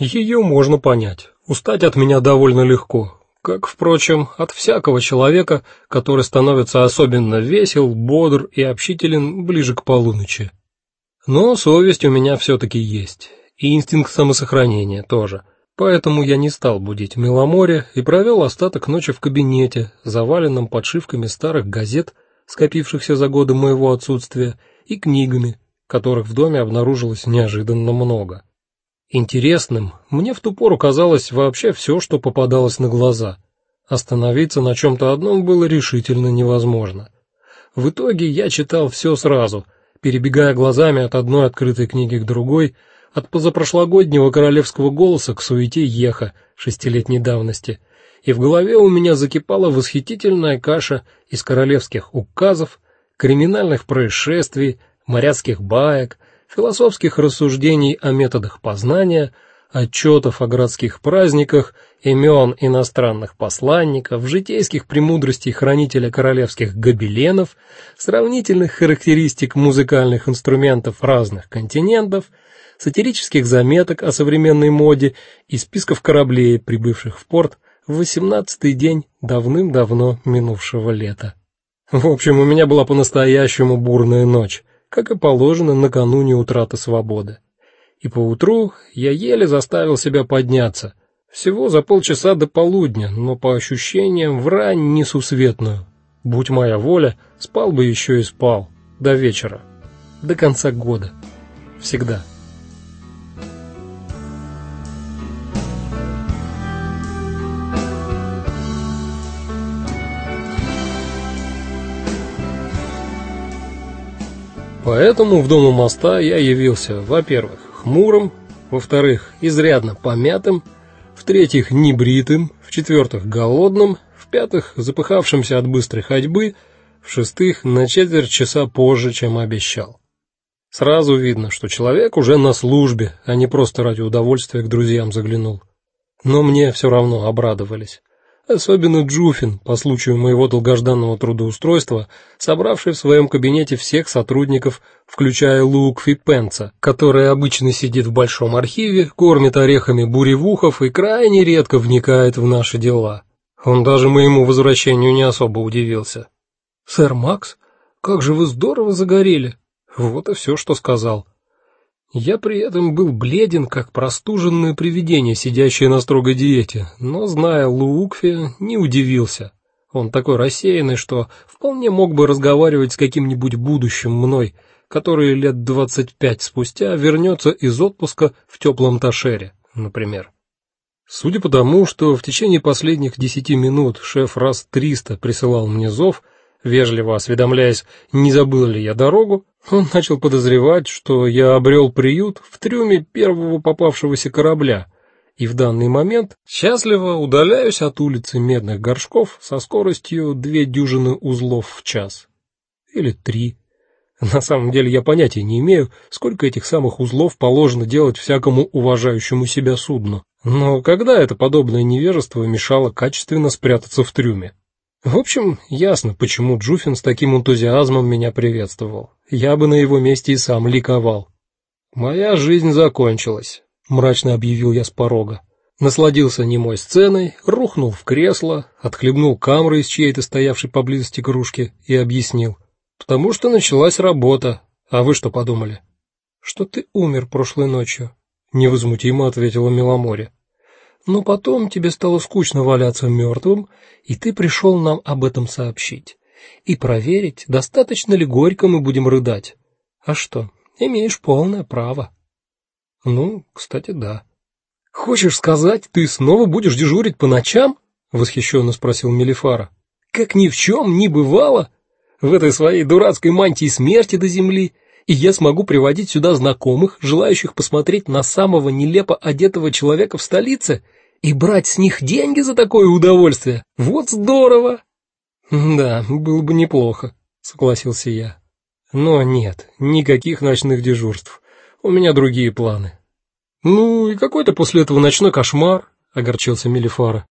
Ее можно понять. Устать от меня довольно легко, как, впрочем, от всякого человека, который становится особенно весел, бодр и общителен ближе к полуночи. Но совесть у меня все таки есть, и инстинкт самосохранения тоже. Поэтому я не стал будить Миломоре и провел остаток ночи в кабинете, заваленном подшивками старых газет, скопившихся за годы моего отсутствия, и книгами, которых в доме обнаружилось неожиданно много. Интересным мне в ту пору казалось вообще все, что попадалось на глаза. Остановиться на чем то одном было решительно невозможно. В итоге я читал все сразу, перебегая глазами от одной открытой книги к другой, от позапрошлогоднего королевского голоса к суете Еха шестилетней давности. И в голове у меня закипала восхитительная каша из королевских указов, криминальных происшествий, моряцких баек, философских рассуждений о методах познания, отчетов о городских праздниках, имен иностранных посланников, житейских премудростей хранителя королевских гобеленов, сравнительных характеристик музыкальных инструментов разных континентов, сатирических заметок о современной моде и списков кораблей, прибывших в порт в восемнадцатый день давным-давно минувшего лета. В общем, у меня была по-настоящему бурная ночь как и положено накануне утраты свободы. И поутру я еле заставил себя подняться. Всего за полчаса до полудня, но по ощущениям в рань несусветную. Будь моя воля, спал бы еще и спал до вечера, до конца года. Всегда. Поэтому в дом у моста я явился, во-первых, хмурым, во-вторых, изрядно помятым, в-третьих, небритым, в-четвертых, голодным, в-пятых, запыхавшимся от быстрой ходьбы, в-шестых, на четверть часа позже, чем обещал. Сразу видно, что человек уже на службе, а не просто ради удовольствия к друзьям заглянул. Но мне все равно обрадовались особенно Джуфин, по случаю моего долгожданного трудоустройства, собравший в своем кабинете всех сотрудников, включая Лукфи Пенца, который обычно сидит в большом архиве, кормит орехами буревухов и крайне редко вникает в наши дела. Он даже моему возвращению не особо удивился. Сэр Макс, как же вы здорово загорели. Вот и все, что сказал. Я при этом был бледен, как простуженное привидение, сидящее на строгой диете, но зная Луукфи, не удивился. Он такой рассеянный, что вполне мог бы разговаривать с каким-нибудь будущим мной, который лет двадцать пять спустя вернется из отпуска в теплом ташере, например. Судя по тому, что в течение последних десяти минут шеф раз триста присылал мне зов, вежливо осведомляясь, не забыл ли я дорогу, он начал подозревать, что я обрел приют в трюме первого попавшегося корабля, и в данный момент счастливо удаляюсь от улицы Медных горшков со скоростью две дюжины узлов в час или три. На самом деле я понятия не имею, сколько этих самых узлов положено делать всякому уважающему себя судну. Но когда это подобное невежество мешало качественно спрятаться в трюме? В общем, ясно, почему Джуфин с таким энтузиазмом меня приветствовал. Я бы на его месте и сам ликовал. Моя жизнь закончилась, мрачно объявил я с порога. Насладился немой сценой, рухнул в кресло, отхлебнул камры из чьей-то стоявшей поблизости кружки и объяснил: "Потому что началась работа. А вы что подумали?" "Что ты умер прошлой ночью", невозмутимо ответила Миломоре. Но потом тебе стало скучно валяться мертвым, и ты пришел нам об этом сообщить и проверить, достаточно ли горько мы будем рыдать. А что? Имеешь полное право. Ну, кстати, да. Хочешь сказать, ты снова будешь дежурить по ночам? восхищенно спросил Мелифара. Как ни в чем не бывало в этой своей дурацкой мантии смерти до земли и я смогу приводить сюда знакомых, желающих посмотреть на самого нелепо одетого человека в столице и брать с них деньги за такое удовольствие. Вот здорово. Да, было бы неплохо, согласился я. Но нет, никаких ночных дежурств. У меня другие планы. Ну и какой-то после этого ночной кошмар, огорчился Мелифара.